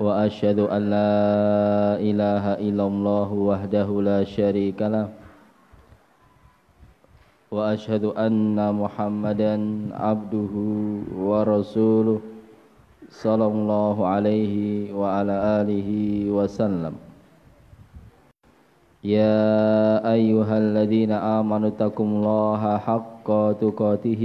وأشهد أن لا إله إلا الله وحده لا شريك له. وأشهد أن محمدا عبده ورسوله صلى الله عليه وعلى آله وسلم. يا أيها الذين آمنوا اتقوا الله حق تقاته.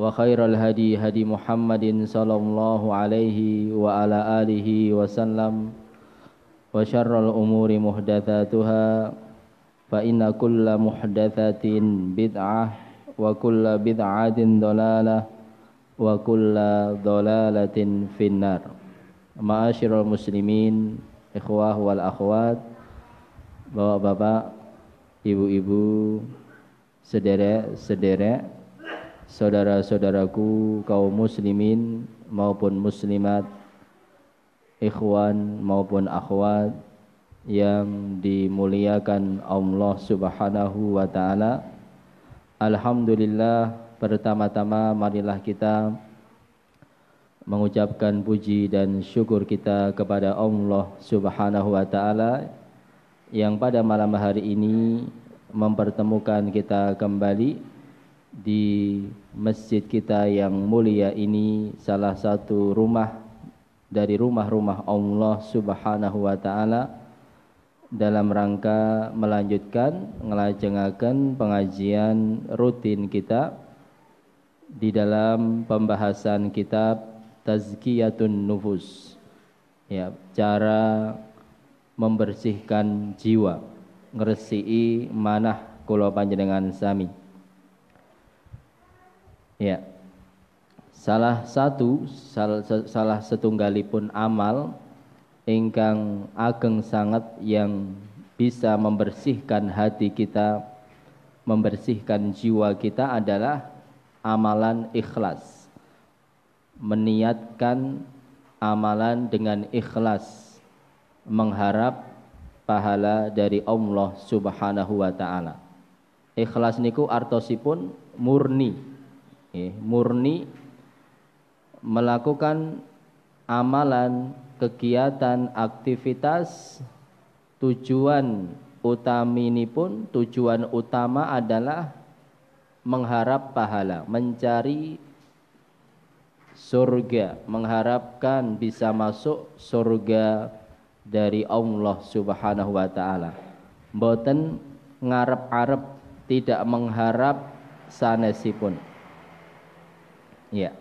وخير الهدي هدي محمد صلى الله عليه وعلى آله وسلم وشر الأمور محدثاتها فإن كل محدثة بدعة وكل بدعة ضلالة وكل ضلالة في النار معاشر المسلمين إخوة والأخوات bapak-bapak, ibu-ibu, sederek-sederek saudara-saudaraku kaum muslimin maupun muslimat ikhwan maupun akhwat yang dimuliakan Allah Subhanahu wa taala. Alhamdulillah pertama-tama marilah kita mengucapkan puji dan syukur kita kepada Allah Subhanahu wa taala yang pada malam hari ini mempertemukan kita kembali di masjid kita yang mulia ini salah satu rumah dari rumah-rumah Allah Subhanahu wa taala dalam rangka melanjutkan ngelajengaken pengajian rutin kita di dalam pembahasan kitab Tazkiyatun Nufus. Ya cara membersihkan jiwa ngresiki manah kula panjenengan sami Ya. Salah satu salah, salah setunggalipun amal ingkang ageng sangat yang bisa membersihkan hati kita, membersihkan jiwa kita adalah amalan ikhlas. Meniatkan amalan dengan ikhlas mengharap pahala dari Allah Subhanahu wa taala. Ikhlas niku artosipun murni ya, murni melakukan amalan, kegiatan, aktivitas tujuan utama ini pun tujuan utama adalah mengharap pahala, mencari surga, mengharapkan bisa masuk surga dari Allah Subhanahu wa taala. Mboten ngarep-arep tidak mengharap sanesipun. Ya.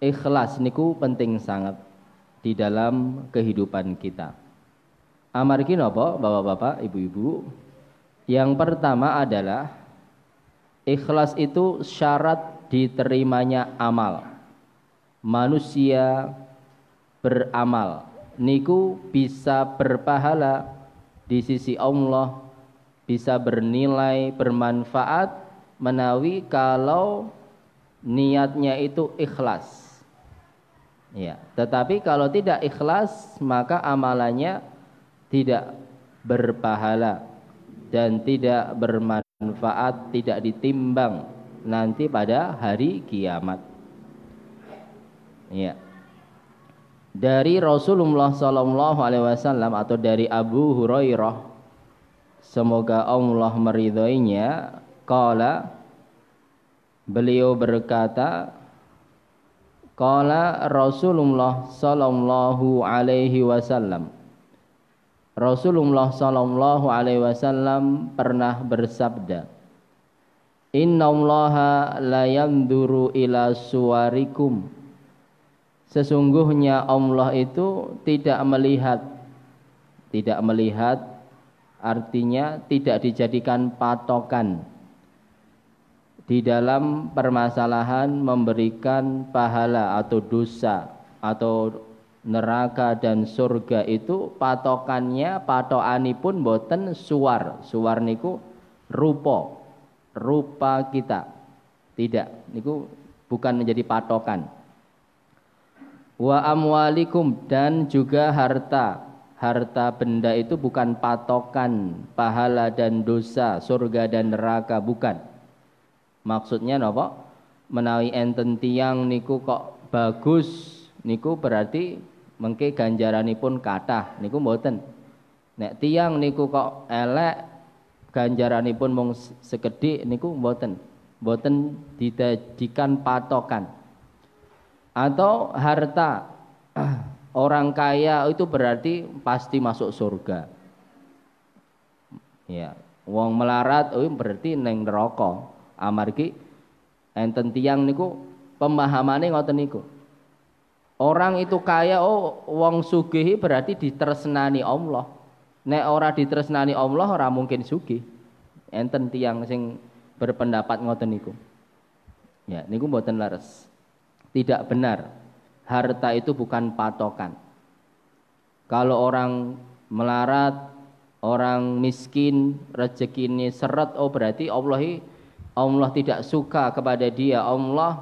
Ikhlas niku penting sangat di dalam kehidupan kita. Amargi napa Bapak-bapak, Ibu-ibu? Yang pertama adalah ikhlas itu syarat diterimanya amal. Manusia beramal niku bisa berpahala di sisi Allah, bisa bernilai, bermanfaat menawi kalau niatnya itu ikhlas Ya, tetapi kalau tidak ikhlas maka amalannya tidak berpahala dan tidak bermanfaat, tidak ditimbang nanti pada hari kiamat. Ya. Dari Rasulullah sallallahu alaihi wasallam atau dari Abu Hurairah semoga Allah meridhoinya qala. Beliau berkata qala Rasulullah sallallahu alaihi wasallam. Rasulullah sallallahu alaihi wasallam pernah bersabda Inna allaha la yanduru ila suwarikum. Sesungguhnya Allah itu tidak melihat. Tidak melihat artinya tidak dijadikan patokan di dalam permasalahan memberikan pahala atau dosa atau neraka dan surga itu patokannya pun boten suar suar niku rupa rupa kita. Tidak niku bukan menjadi patokan. Wa amwalikum dan juga harta. Harta benda itu bukan patokan pahala dan dosa surga dan neraka bukan maksudnya napa menawi enten tiang niku kok bagus niku berarti mengke ganjaranipun kathah niku mboten. Nek tiang niku kok elek ganjaranipun mung sekedhik niku mboten. Mboten dijadikan patokan. Atau harta orang kaya itu berarti pasti masuk surga. Ya wong melarat oh berarti neng neraka amargi enten tiang niku pemahamane ngoten niku. Orang itu kaya oh wong sugih berarti ditresnani Allah. Nek ora ditresnani Allah ora mungkin sugih. Enten tiang sing berpendapat ngoten niku. Ya niku mboten leres. Tidak benar. Harta itu bukan patokan. Kalau orang melarat, orang miskin, rezeki ini seret, oh berarti Allah Allah tidak suka kepada dia, Allah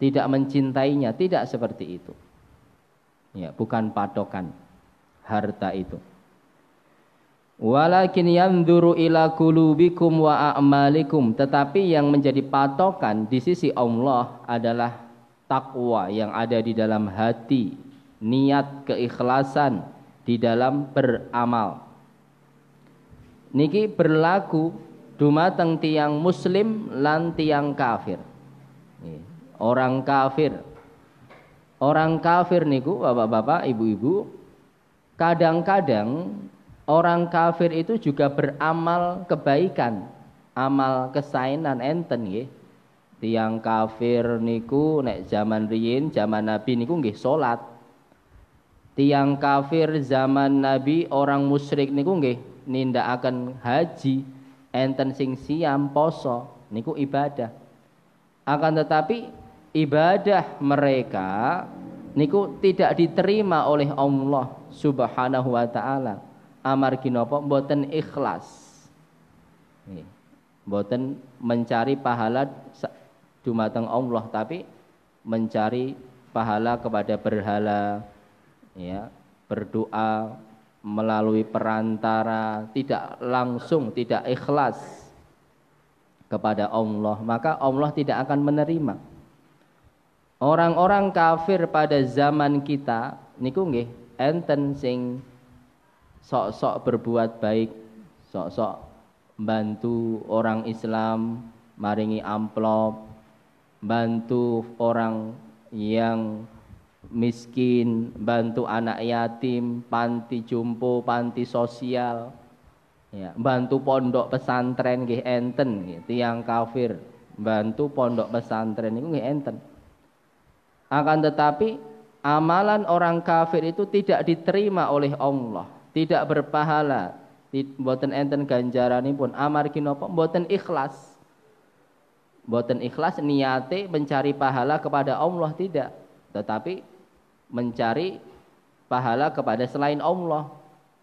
tidak mencintainya, tidak seperti itu. Ya, bukan patokan harta itu. Walakin yanzuru ila qulubikum wa a'malikum, tetapi yang menjadi patokan di sisi Allah adalah takwa yang ada di dalam hati, niat keikhlasan di dalam beramal. Niki berlaku dumateng tiang muslim lan tiang kafir. Orang kafir. Orang kafir niku bapak-bapak, ibu-ibu, kadang-kadang orang kafir itu juga beramal kebaikan, amal kesainan enten nggih tiang kafir niku nek zaman riyin zaman Nabi niku nggih salat tiang kafir zaman Nabi orang musyrik niku nggih nindakaken haji enten sing siam poso niku ibadah. Akan tetapi ibadah mereka niku tidak diterima oleh Allah Subhanahu wa taala. Amargi napa mboten ikhlas. Mboten mencari pahala dumateng Allah tapi mencari pahala kepada berhala ya berdoa melalui perantara tidak langsung tidak ikhlas kepada Allah maka Allah tidak akan menerima. Orang-orang kafir pada zaman kita niku nggih enten sing sok-sok berbuat baik sok-sok bantu orang Islam maringi amplop bantu orang yang miskin, bantu anak yatim, panti jumpo, panti sosial, ya, bantu pondok pesantren nggih enten nggih, kafir, bantu pondok pesantren itu nggih enten. Akan tetapi amalan orang kafir itu tidak diterima oleh Allah, tidak berpahala, mboten enten ganjaranipun amargi napa? Mboten ikhlas. Boten ikhlas niate mencari pahala kepada Allah tidak, tetapi mencari pahala kepada selain Allah.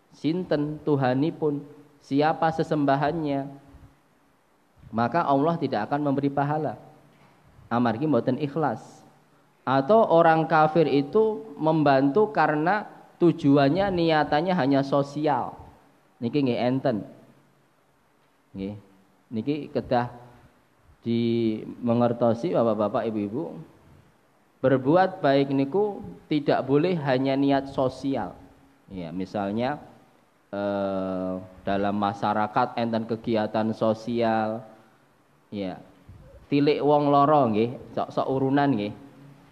Sinten Tuhanipun, siapa sesembahannya, maka Allah tidak akan memberi pahala. Amargi boten ikhlas. Atau orang kafir itu membantu karena tujuannya niatannya hanya sosial. Niki nggih enten. Nggih. Niki kedah di mengertosi Bapak-bapak, Ibu-ibu. Berbuat baik niku tidak boleh hanya niat sosial. Ya, misalnya eh, dalam masyarakat enten kegiatan sosial ya tilik wong loro nggih sok-sok urunan nggih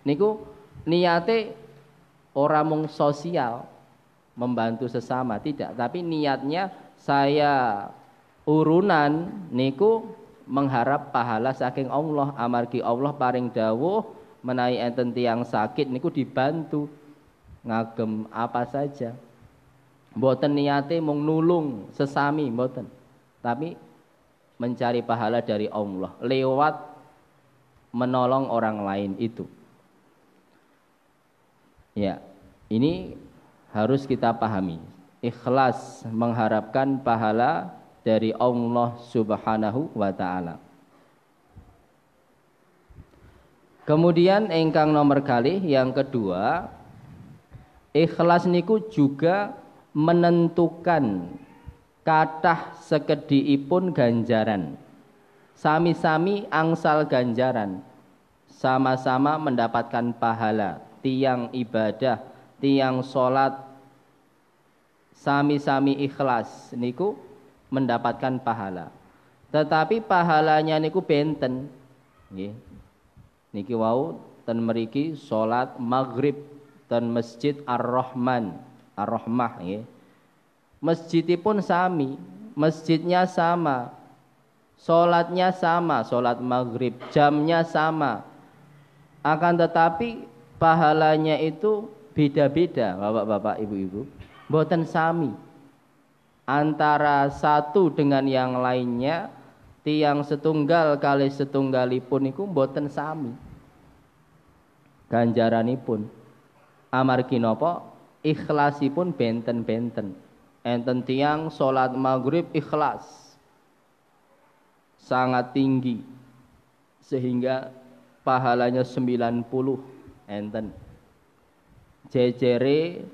niku niate ora mung sosial membantu sesama tidak tapi niatnya saya urunan niku mengharap pahala saking Allah amargi Allah paring dawuh menawi enten tiang sakit niku dibantu ngagem apa saja Mboten niate mung nulung sesami mboten. Tapi mencari pahala dari Allah lewat menolong orang lain itu. Ya, ini harus kita pahami. Ikhlas mengharapkan pahala dari Allah Subhanahu wa taala. Kemudian engkang nomor kali yang kedua, ikhlas niku juga menentukan kathah sekedhiipun ganjaran. Sami-sami angsal ganjaran. Sama-sama mendapatkan pahala, tiang ibadah, tiang salat sami-sami ikhlas niku mendapatkan pahala. Tetapi pahalanya niku benten. Niki wau ten meriki salat maghrib ten Masjid Ar-Rahman Ar-Rahmah ya. Masjidipun sami, masjidnya sama. Salatnya sama, salat maghrib, jamnya sama. Akan tetapi pahalanya itu beda-beda, Bapak-bapak, Ibu-ibu. Mboten sami. Antara satu dengan yang lainnya tiang setunggal kali setunggalipun iku mboten sami. Ganjaranipun. Amargi napa? ikhlasipun benten-benten. Enten tiang salat maghrib ikhlas. Sangat tinggi. Sehingga pahalanya 90 enten. Jejere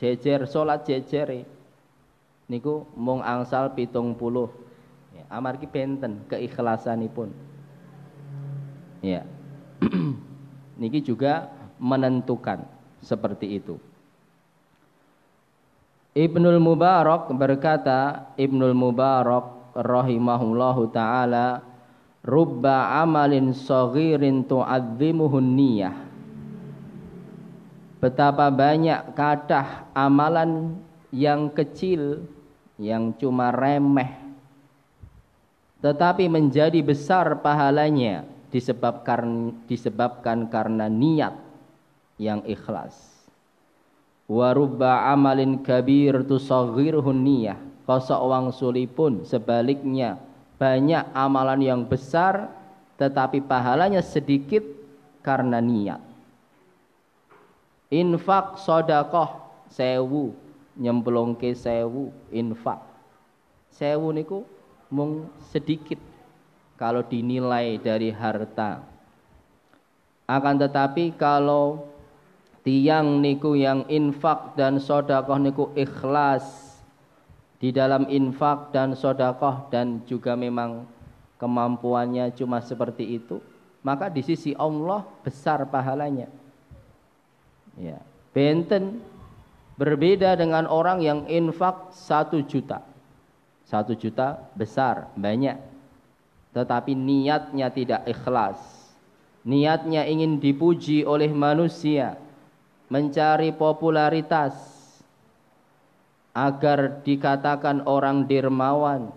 jejer salat jejere niku mung angsal pitung puluh ya, amargi benten keikhlasanipun ya niki juga menentukan seperti itu Ibnul Mubarak berkata, Ibnul Mubarak rahimahullahu taala, rubba amalin saghirin tu'azzimuhun niyah. Betapa banyak kadah amalan yang kecil yang cuma remeh tetapi menjadi besar pahalanya disebabkan disebabkan karena niat yang ikhlas. Wa rubba amalin kabir tusaghirhun niyah. Kosok wang sulipun sebaliknya banyak amalan yang besar tetapi pahalanya sedikit karena niat. Infak sodakoh sewu nyemplungke sewu infak. Sewu niku mung sedikit kalau dinilai dari harta. Akan tetapi kalau tiang niku yang infak dan sodakoh niku ikhlas di dalam infak dan sodakoh dan juga memang kemampuannya cuma seperti itu maka di sisi Allah besar pahalanya. Ya benten berbeda dengan orang yang infak satu juta. Satu juta besar banyak tetapi niatnya tidak ikhlas niatnya ingin dipuji oleh manusia mencari popularitas agar dikatakan orang dermawan,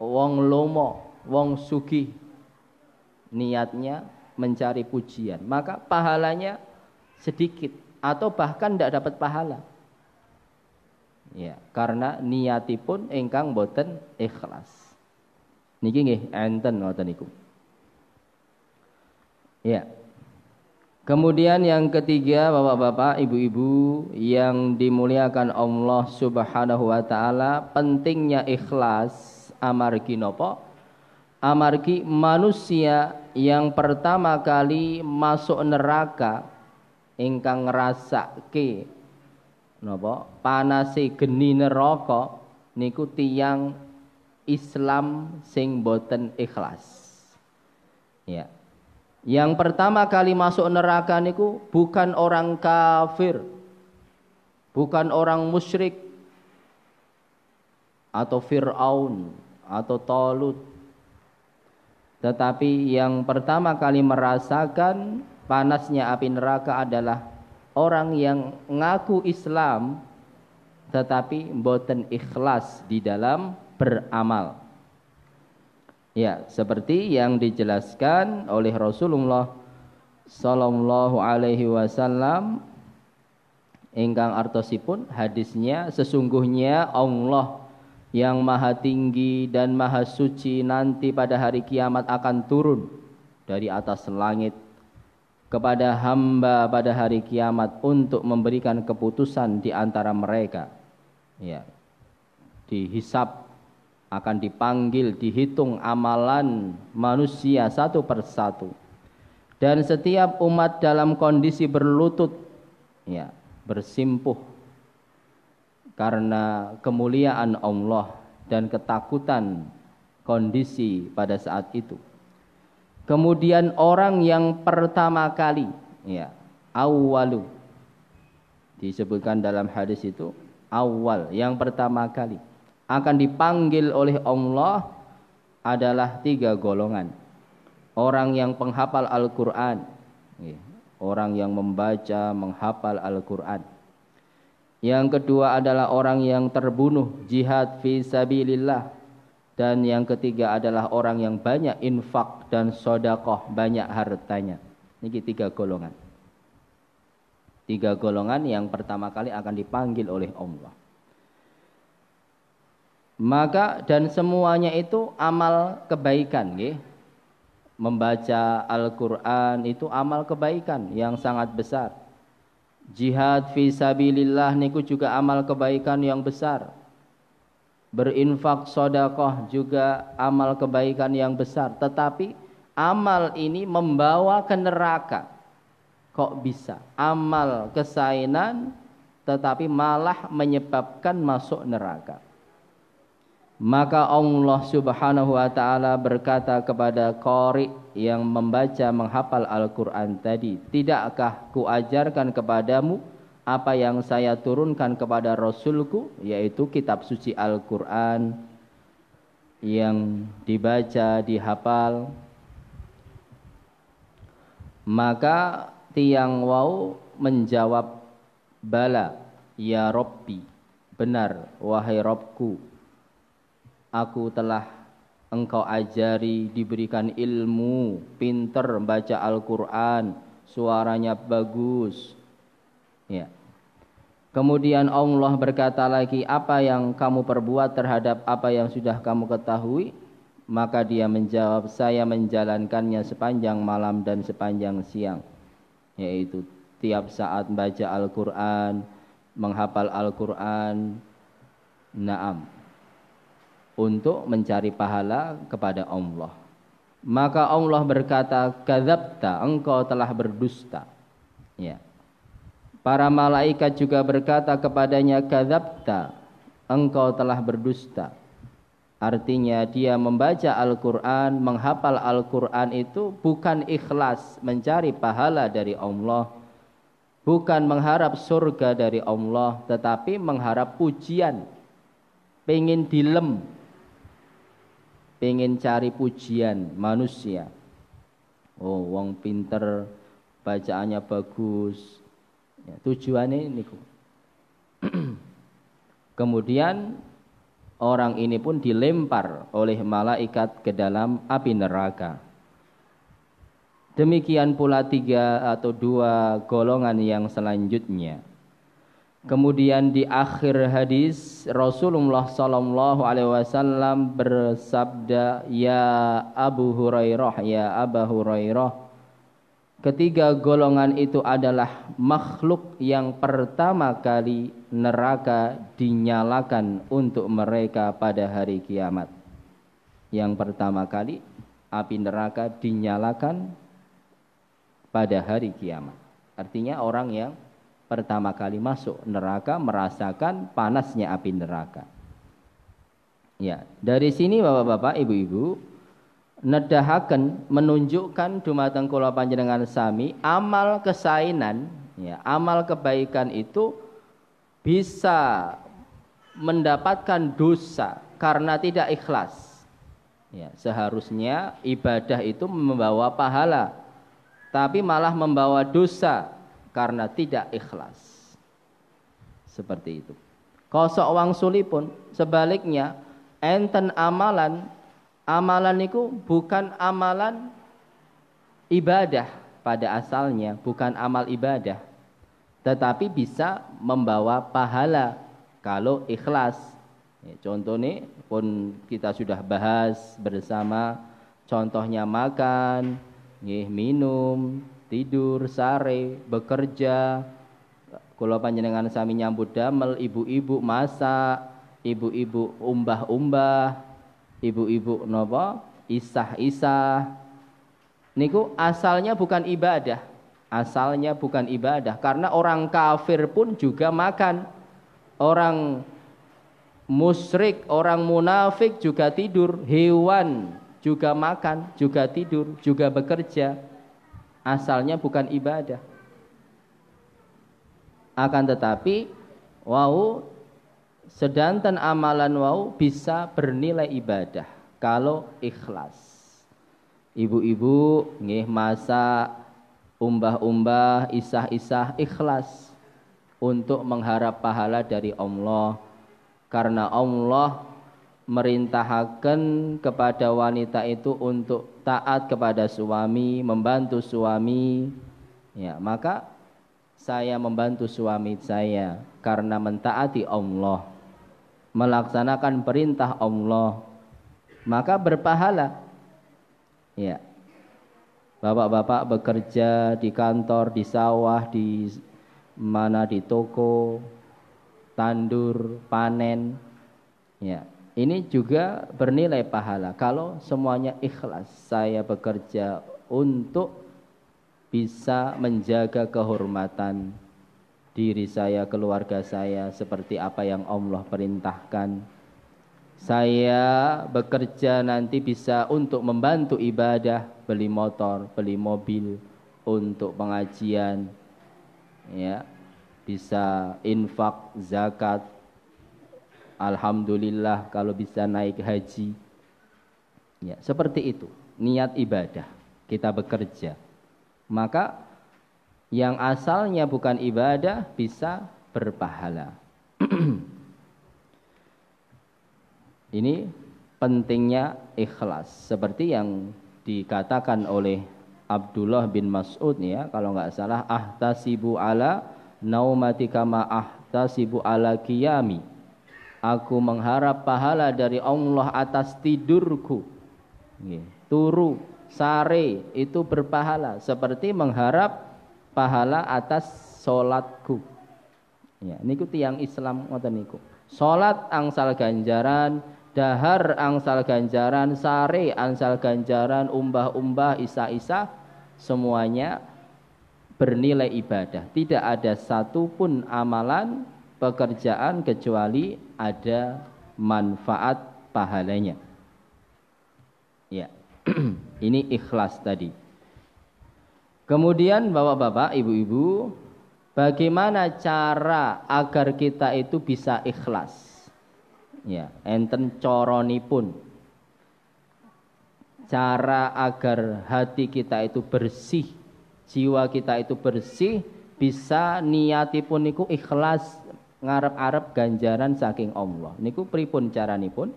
wong lomo, wong sugi. Niatnya mencari pujian, maka pahalanya sedikit atau bahkan tidak dapat pahala. Ya, karena niatipun engkang boten ikhlas. Niki nggih enten ngoten niku. Ya. Kemudian yang ketiga Bapak-bapak, Ibu-ibu yang dimuliakan Allah Subhanahu wa taala, pentingnya ikhlas amargi nopo? Amargi manusia yang pertama kali masuk neraka ingkang ngrasake napa panase geni neraka niku tiyang Islam sing boten ikhlas. Ya. Yang pertama kali masuk neraka niku bukan orang kafir. Bukan orang musyrik atau Fir'aun atau Talut. Tetapi yang pertama kali merasakan panasnya api neraka adalah orang yang ngaku Islam tetapi boten ikhlas di dalam beramal. Ya, seperti yang dijelaskan oleh Rasulullah sallallahu alaihi wasallam ingkang artosipun hadisnya sesungguhnya Allah yang maha tinggi dan maha suci nanti pada hari kiamat akan turun dari atas langit kepada hamba pada hari kiamat untuk memberikan keputusan di antara mereka ya dihisap akan dipanggil dihitung amalan manusia satu persatu. Dan setiap umat dalam kondisi berlutut ya bersimpuh karena kemuliaan Allah dan ketakutan kondisi pada saat itu. Kemudian orang yang pertama kali ya awalu disebutkan dalam hadis itu awal yang pertama kali akan dipanggil oleh Allah adalah tiga golongan. Orang yang penghafal Al-Quran. Orang yang membaca, menghafal Al-Quran. Yang kedua adalah orang yang terbunuh jihad fi sabilillah. Dan yang ketiga adalah orang yang banyak infak dan sodakoh, banyak hartanya. Ini tiga golongan. Tiga golongan yang pertama kali akan dipanggil oleh Allah. Maka dan semuanya itu amal kebaikan, nggih. Membaca Al-Qur'an itu amal kebaikan yang sangat besar. Jihad fi sabilillah niku juga amal kebaikan yang besar. Berinfak sodakoh juga amal kebaikan yang besar. Tetapi amal ini membawa ke neraka. Kok bisa? Amal kesainan tetapi malah menyebabkan masuk neraka. Maka Allah Subhanahu wa taala berkata kepada qari yang membaca menghafal Al-Qur'an tadi, "Tidakkah kuajarkan kepadamu apa yang saya turunkan kepada Rasulku, yaitu kitab suci Al-Qur'an yang dibaca, dihafal?" Maka tiang wau menjawab bala ya Robbi benar wahai Robku aku telah engkau ajari diberikan ilmu pinter baca Al-Quran suaranya bagus ya Kemudian Allah berkata lagi, apa yang kamu perbuat terhadap apa yang sudah kamu ketahui? Maka dia menjawab, saya menjalankannya sepanjang malam dan sepanjang siang yaitu tiap saat baca Al-Qur'an, menghafal Al-Qur'an. Naam. Untuk mencari pahala kepada Allah. Maka Allah berkata, "Kadzabta, engkau telah berdusta." Ya. Para malaikat juga berkata kepadanya, "Kadzabta, engkau telah berdusta." Artinya dia membaca Al-Quran, menghafal Al-Quran itu bukan ikhlas mencari pahala dari Allah. Bukan mengharap surga dari Allah, tetapi mengharap pujian. Pengen dilem. Pengen cari pujian manusia. Oh, wong pinter, bacaannya bagus. Ya, tujuannya ini. Kemudian orang ini pun dilempar oleh malaikat ke dalam api neraka. Demikian pula tiga atau dua golongan yang selanjutnya. Kemudian di akhir hadis Rasulullah Sallallahu Alaihi Wasallam bersabda, Ya Abu Hurairah, ya Abu Hurairah, Ketiga golongan itu adalah makhluk yang pertama kali neraka dinyalakan untuk mereka pada hari kiamat. Yang pertama kali api neraka dinyalakan pada hari kiamat. Artinya orang yang pertama kali masuk neraka merasakan panasnya api neraka. Ya, dari sini Bapak-bapak, Ibu-ibu, nedahaken menunjukkan dumateng kula panjenengan sami amal kesainan ya amal kebaikan itu bisa mendapatkan dosa karena tidak ikhlas ya seharusnya ibadah itu membawa pahala tapi malah membawa dosa karena tidak ikhlas seperti itu kosok wang sulipun sebaliknya enten amalan amalan itu bukan amalan ibadah pada asalnya, bukan amal ibadah. Tetapi bisa membawa pahala kalau ikhlas. Ya, contoh nih pun kita sudah bahas bersama contohnya makan, minum, tidur, sare, bekerja, kalau panjenengan sami nyambut damel, ibu-ibu masak, ibu-ibu umbah-umbah, ibu-ibu nopo isah-isah. Niku asalnya bukan ibadah asalnya bukan ibadah. Karena orang kafir pun juga makan. Orang musyrik orang munafik juga tidur hewan juga makan juga tidur juga bekerja asalnya bukan ibadah akan tetapi wow sedanten amalan wau bisa bernilai ibadah kalau ikhlas. Ibu-ibu nggih masa umbah-umbah, isah-isah ikhlas untuk mengharap pahala dari Allah karena Allah merintahkan kepada wanita itu untuk taat kepada suami, membantu suami. Ya, maka saya membantu suami saya karena mentaati Allah melaksanakan perintah Allah maka berpahala ya Bapak-bapak bekerja di kantor, di sawah, di mana di toko, tandur, panen. Ya, ini juga bernilai pahala kalau semuanya ikhlas. Saya bekerja untuk bisa menjaga kehormatan diri saya, keluarga saya seperti apa yang Allah perintahkan. Saya bekerja nanti bisa untuk membantu ibadah, beli motor, beli mobil untuk pengajian. Ya. Bisa infak, zakat. Alhamdulillah kalau bisa naik haji. Ya, seperti itu niat ibadah. Kita bekerja. Maka yang asalnya bukan ibadah bisa berpahala. Ini pentingnya ikhlas seperti yang dikatakan oleh Abdullah bin Mas'ud ya kalau nggak salah ahtasibu ala naumati kama ahtasibu ala kiyami aku mengharap pahala dari Allah atas tidurku turu sare itu berpahala seperti mengharap pahala atas solatku. Ya, niku tiang Islam ngoten niku. Salat angsal ganjaran, dahar angsal ganjaran, sare angsal ganjaran, umbah-umbah, isa-isa semuanya bernilai ibadah. Tidak ada satupun amalan pekerjaan kecuali ada manfaat pahalanya. Ya. Ini ikhlas tadi. Kemudian bapak-bapak, ibu-ibu, bagaimana cara agar kita itu bisa ikhlas? Ya, enten coroni pun. Cara agar hati kita itu bersih, jiwa kita itu bersih, bisa niatipun ikhlas ngarep-arep ganjaran saking Allah. Niku pripun caranipun?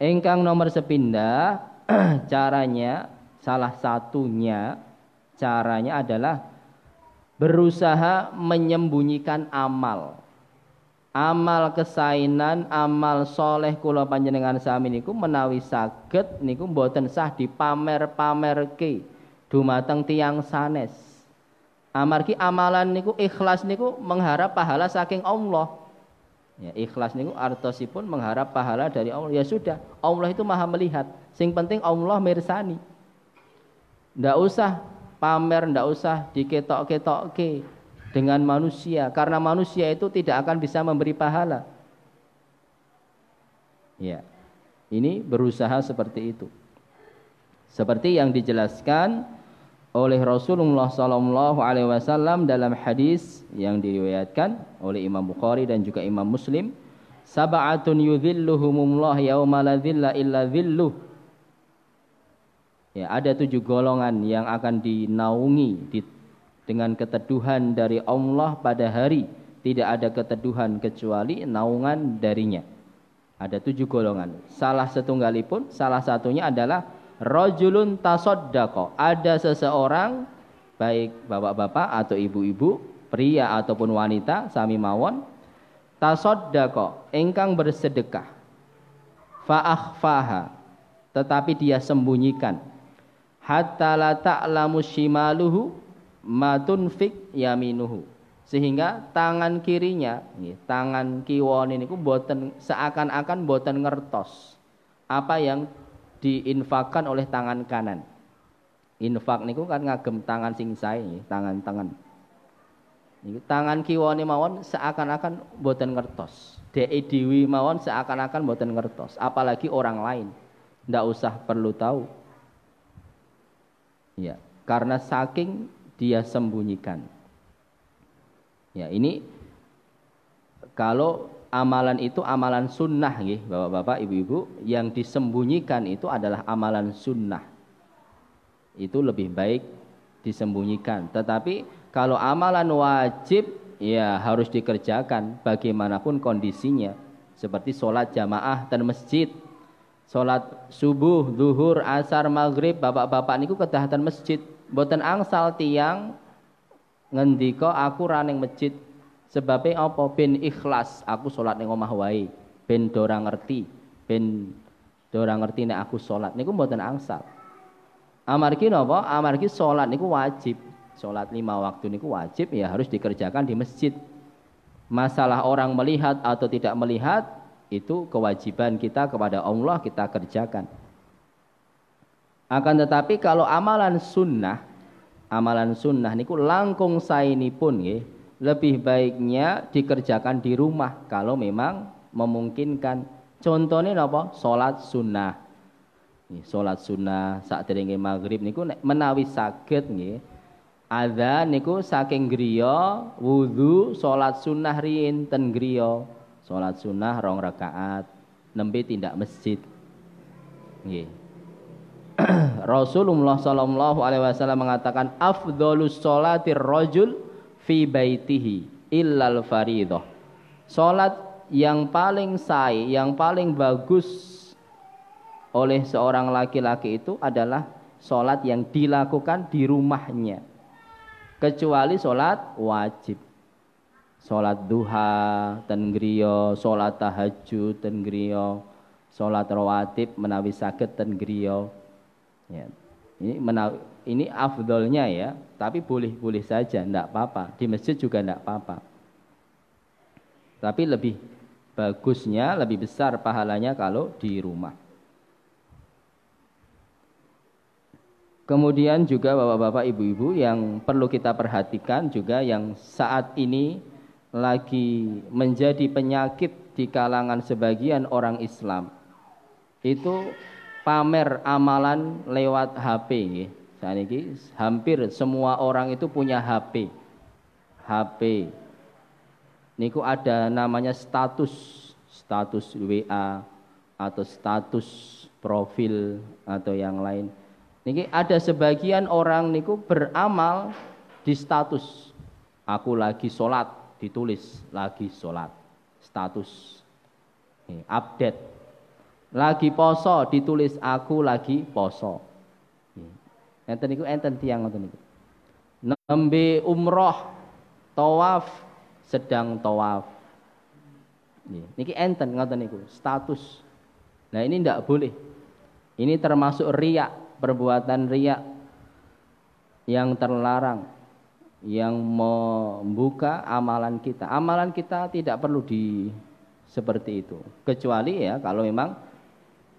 Engkang nomor sepindah caranya salah satunya caranya adalah berusaha menyembunyikan amal. Amal kesainan, amal soleh kula panjenengan sami niku menawi saged niku mboten sah dipamer-pamerke dumateng tiang sanes. Amargi amalan niku ikhlas niku mengharap pahala saking Allah. Ya, ikhlas niku artosipun mengharap pahala dari Allah. Ya sudah, Allah itu Maha melihat. Sing penting Allah mirsani. Ndak usah pamer, ndak usah diketok-ketokke dengan manusia karena manusia itu tidak akan bisa memberi pahala. Ya. Ini berusaha seperti itu. Seperti yang dijelaskan oleh Rasulullah Sallallahu Alaihi Wasallam dalam hadis yang diriwayatkan oleh Imam Bukhari dan juga Imam Muslim. Sab'atun yudhilluhumullah yauma la dhilla illa dhilluh. Ya ada tujuh golongan yang akan dinaungi di, dengan keteduhan dari Allah pada hari. Tidak ada keteduhan kecuali naungan darinya. Ada tujuh golongan. Salah setunggalipun salah satunya adalah rojulun tasoddaqo ada seseorang baik bapak-bapak atau ibu-ibu pria ataupun wanita sami mawon tasoddaqo engkang bersedekah. Fa'akhfaha. Tetapi dia sembunyikan. Hatta la ta'lamu shimaluhu ma tunfik yaminuhu. Sehingga tangan kirinya tangan kiwon ini boten seakan-akan boten ngertos apa yang diinfakkan oleh tangan kanan. Infak niku kan ngagem tangan sing sae, tangan-tangan. Tangan kiwane mawon seakan-akan boten ngertos. Dek dewi mawon seakan-akan boten ngertos, apalagi orang lain. Ndak usah perlu tahu. Ya, karena saking dia sembunyikan. Ya, ini kalau amalan itu amalan sunnah ya, Bapak-bapak, Ibu-ibu, yang disembunyikan itu adalah amalan sunnah. Itu lebih baik disembunyikan. Tetapi kalau amalan wajib ya harus dikerjakan bagaimanapun kondisinya. Seperti sholat jamaah dan masjid. Sholat subuh, zuhur, asar, maghrib, bapak-bapak niku kedahatan masjid. Boten angsal tiang ngendiko aku raning masjid Sebabnya apa? Ben ikhlas aku sholat ning omah wae. Ben dora ngerti, ben dora ngerti nek aku sholat niku mboten angsal. Amargi napa? Amargi sholat niku wajib. Sholat lima waktu niku wajib ya harus dikerjakan di masjid. Masalah orang melihat atau tidak melihat itu kewajiban kita kepada Allah kita kerjakan. Akan tetapi kalau amalan sunnah, amalan sunnah niku langkung saini pun nggih lebih baiknya dikerjakan di rumah kalau memang memungkinkan. Contohnya apa? Salat sunnah. Salat sunnah saat derenge maghrib niku menawi saged nggih. Adzan niku saking griya wudu salat sunnah riyin ten griya. Salat sunnah rong rakaat nembe tindak masjid. Nggih. Rasulullah sallallahu alaihi wasallam mengatakan afdhalus sholatir rajul fi baitihi illal faridah. Salat yang paling sai, yang paling bagus oleh seorang laki-laki itu adalah salat yang dilakukan di rumahnya. Kecuali salat wajib. Salat duha ten griya, salat tahajud ten griya, salat rawatib menawi saged ten griya. Ya. Ini menawi ini afdolnya ya, tapi boleh-boleh saja, tidak apa-apa. Di masjid juga tidak apa-apa. Tapi lebih bagusnya, lebih besar pahalanya kalau di rumah. Kemudian juga bapak-bapak, ibu-ibu yang perlu kita perhatikan juga yang saat ini lagi menjadi penyakit di kalangan sebagian orang Islam. Itu pamer amalan lewat HP saat ini hampir semua orang itu punya HP. HP. Niku ada namanya status, status WA atau status profil atau yang lain. Niki ada sebagian orang niku beramal di status. Aku lagi sholat, ditulis lagi sholat. Status. Update. Lagi poso, ditulis aku lagi poso Enten niku enten tiang ngoten niku. Nembe umroh tawaf sedang tawaf. Niki enten ngoten niku, status. Nah ini tidak boleh. Ini termasuk riak, perbuatan riak yang terlarang yang membuka amalan kita. Amalan kita tidak perlu di seperti itu. Kecuali ya kalau memang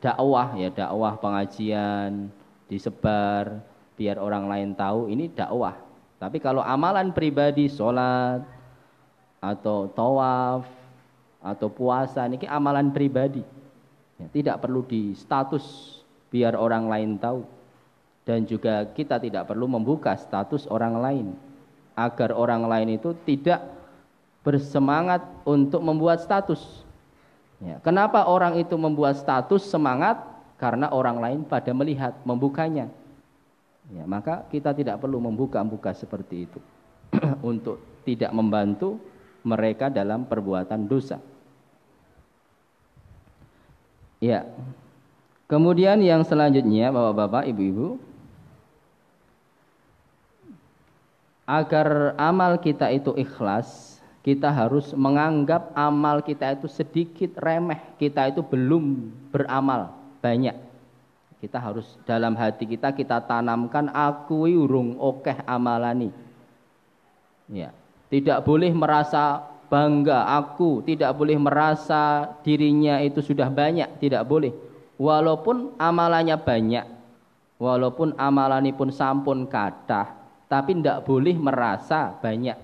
dakwah ya dakwah pengajian disebar biar orang lain tahu ini dakwah. Tapi kalau amalan pribadi sholat atau tawaf atau puasa ini amalan pribadi. Ya, tidak perlu di status biar orang lain tahu. Dan juga kita tidak perlu membuka status orang lain agar orang lain itu tidak bersemangat untuk membuat status. Ya, kenapa orang itu membuat status semangat? Karena orang lain pada melihat, membukanya. Ya, maka kita tidak perlu membuka-buka seperti itu untuk tidak membantu mereka dalam perbuatan dosa. Ya. Kemudian yang selanjutnya Bapak-bapak, Ibu-ibu, agar amal kita itu ikhlas, kita harus menganggap amal kita itu sedikit remeh, kita itu belum beramal banyak. Kita harus dalam hati kita kita tanamkan aku urung okeh amalani. Ya, tidak boleh merasa bangga aku, tidak boleh merasa dirinya itu sudah banyak, tidak boleh. Walaupun amalannya banyak, walaupun amalani pun sampun kadah, tapi tidak boleh merasa banyak.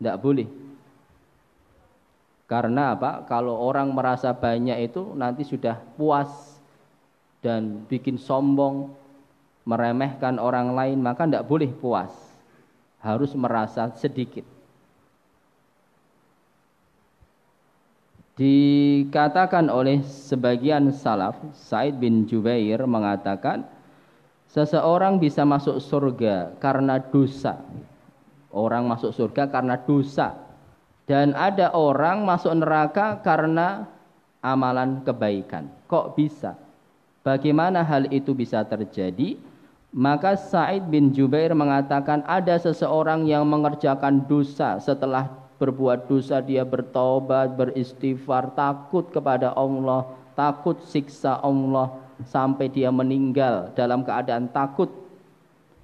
Tidak boleh. Karena apa? Kalau orang merasa banyak itu nanti sudah puas dan bikin sombong, meremehkan orang lain, maka tidak boleh puas. Harus merasa sedikit. Dikatakan oleh sebagian salaf, Said bin Jubair mengatakan, seseorang bisa masuk surga karena dosa. Orang masuk surga karena dosa dan ada orang masuk neraka karena amalan kebaikan. Kok bisa? Bagaimana hal itu bisa terjadi? Maka Said bin Jubair mengatakan ada seseorang yang mengerjakan dosa setelah berbuat dosa dia bertobat, beristighfar, takut kepada Allah, takut siksa Allah sampai dia meninggal dalam keadaan takut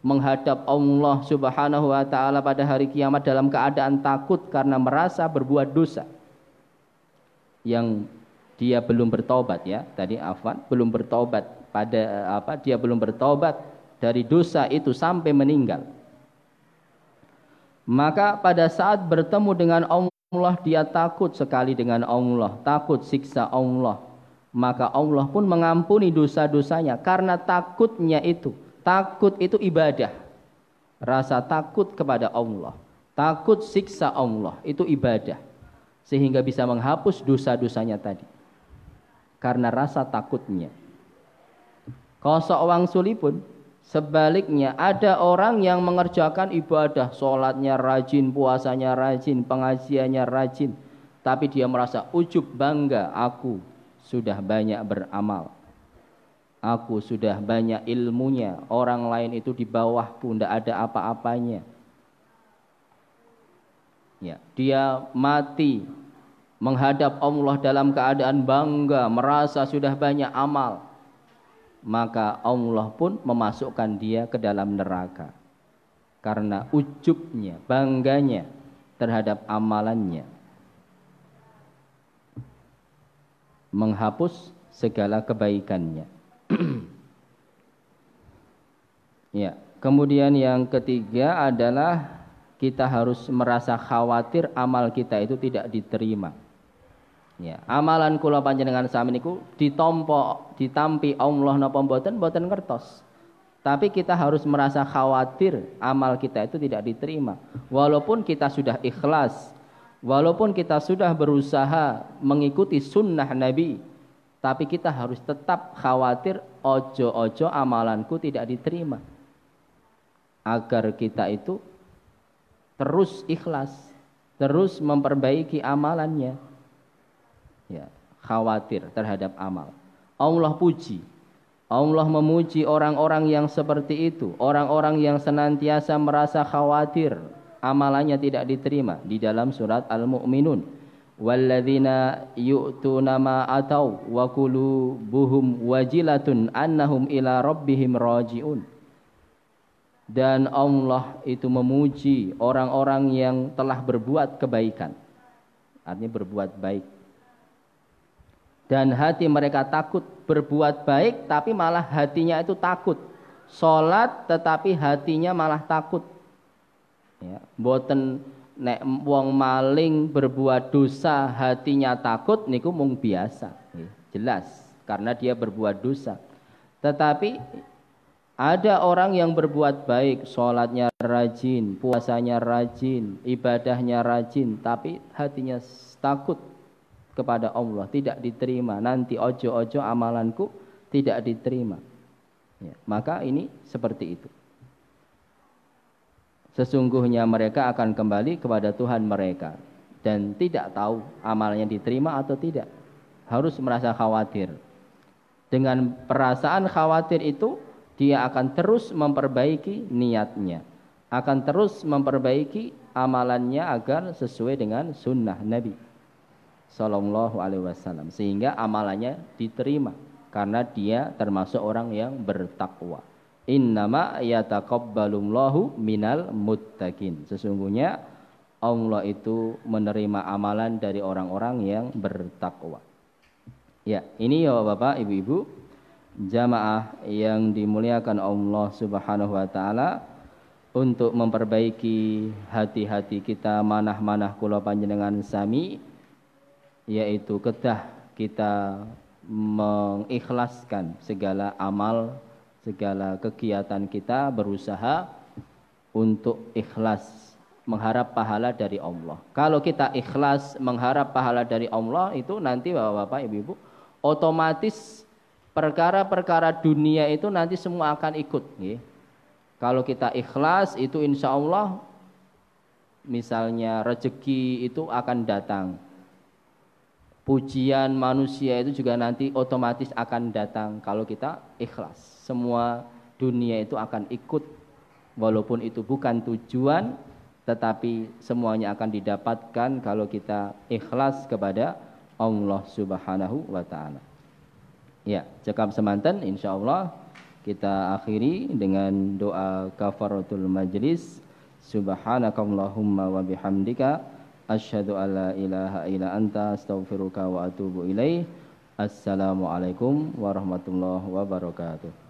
menghadap Allah Subhanahu wa taala pada hari kiamat dalam keadaan takut karena merasa berbuat dosa yang dia belum bertobat ya tadi afan belum bertobat pada apa dia belum bertobat dari dosa itu sampai meninggal maka pada saat bertemu dengan Allah dia takut sekali dengan Allah takut siksa Allah maka Allah pun mengampuni dosa-dosanya karena takutnya itu Takut itu ibadah. Rasa takut kepada Allah. Takut siksa Allah itu ibadah. Sehingga bisa menghapus dosa-dosanya tadi. Karena rasa takutnya. Kosok wang suli pun Sebaliknya ada orang yang mengerjakan ibadah, sholatnya rajin, puasanya rajin, pengajiannya rajin, tapi dia merasa ujub bangga, aku sudah banyak beramal. Aku sudah banyak ilmunya, orang lain itu di bawahku, tidak ada apa-apanya. Ya, dia mati menghadap Allah dalam keadaan bangga, merasa sudah banyak amal. Maka Allah pun memasukkan dia ke dalam neraka. Karena ujubnya, bangganya terhadap amalannya. Menghapus segala kebaikannya. ya, kemudian yang ketiga adalah kita harus merasa khawatir amal kita itu tidak diterima. Ya, amalan kula panjenengan sami niku ditompo, ditampi Allah napa mboten mboten ngertos. Tapi kita harus merasa khawatir amal kita itu tidak diterima. Walaupun kita sudah ikhlas, walaupun kita sudah berusaha mengikuti sunnah Nabi, tapi kita harus tetap khawatir ojo-ojo amalanku tidak diterima. Agar kita itu terus ikhlas, terus memperbaiki amalannya. Ya, khawatir terhadap amal. Allah puji. Allah memuji orang-orang yang seperti itu, orang-orang yang senantiasa merasa khawatir amalannya tidak diterima di dalam surat Al-Mu'minun. Walladzina yu'tuna ma atau wa qulubuhum wajilatun annahum ila rabbihim rajiun. Dan Allah itu memuji orang-orang yang telah berbuat kebaikan. Artinya berbuat baik dan hati mereka takut berbuat baik tapi malah hatinya itu takut. Sholat tetapi hatinya malah takut. Ya boten nek wong maling berbuat dosa hatinya takut niku mung biasa. Ya, jelas karena dia berbuat dosa. Tetapi ada orang yang berbuat baik, sholatnya rajin, puasanya rajin, ibadahnya rajin, tapi hatinya takut kepada Allah, tidak diterima. Nanti ojo-ojo amalanku tidak diterima. Ya, maka ini seperti itu. Sesungguhnya mereka akan kembali kepada Tuhan mereka dan tidak tahu amalnya diterima atau tidak. Harus merasa khawatir. Dengan perasaan khawatir itu dia akan terus memperbaiki niatnya, akan terus memperbaiki amalannya agar sesuai dengan sunnah Nabi Sallallahu Alaihi Wasallam, sehingga amalannya diterima karena dia termasuk orang yang bertakwa. Innama yataqabbalullahu minal muttaqin. Sesungguhnya Allah itu menerima amalan dari orang-orang yang bertakwa. Ya, ini ya Bapak, Ibu-ibu, jamaah yang dimuliakan Allah Subhanahu wa taala untuk memperbaiki hati-hati kita manah-manah kula panjenengan sami yaitu kedah kita mengikhlaskan segala amal segala kegiatan kita berusaha untuk ikhlas mengharap pahala dari Allah. Kalau kita ikhlas mengharap pahala dari Allah itu nanti Bapak-bapak, Ibu-ibu otomatis perkara-perkara dunia itu nanti semua akan ikut. Ya. Kalau kita ikhlas itu insya Allah misalnya rezeki itu akan datang. Pujian manusia itu juga nanti otomatis akan datang kalau kita ikhlas. Semua dunia itu akan ikut walaupun itu bukan tujuan tetapi semuanya akan didapatkan kalau kita ikhlas kepada Allah Subhanahu wa taala. Ya, cekap semanten insyaallah kita akhiri dengan doa kafaratul majlis. Subhanakallahumma wa bihamdika asyhadu an la ilaha illa anta astaghfiruka wa atubu ilaih. Assalamualaikum warahmatullahi wabarakatuh.